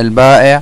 البائع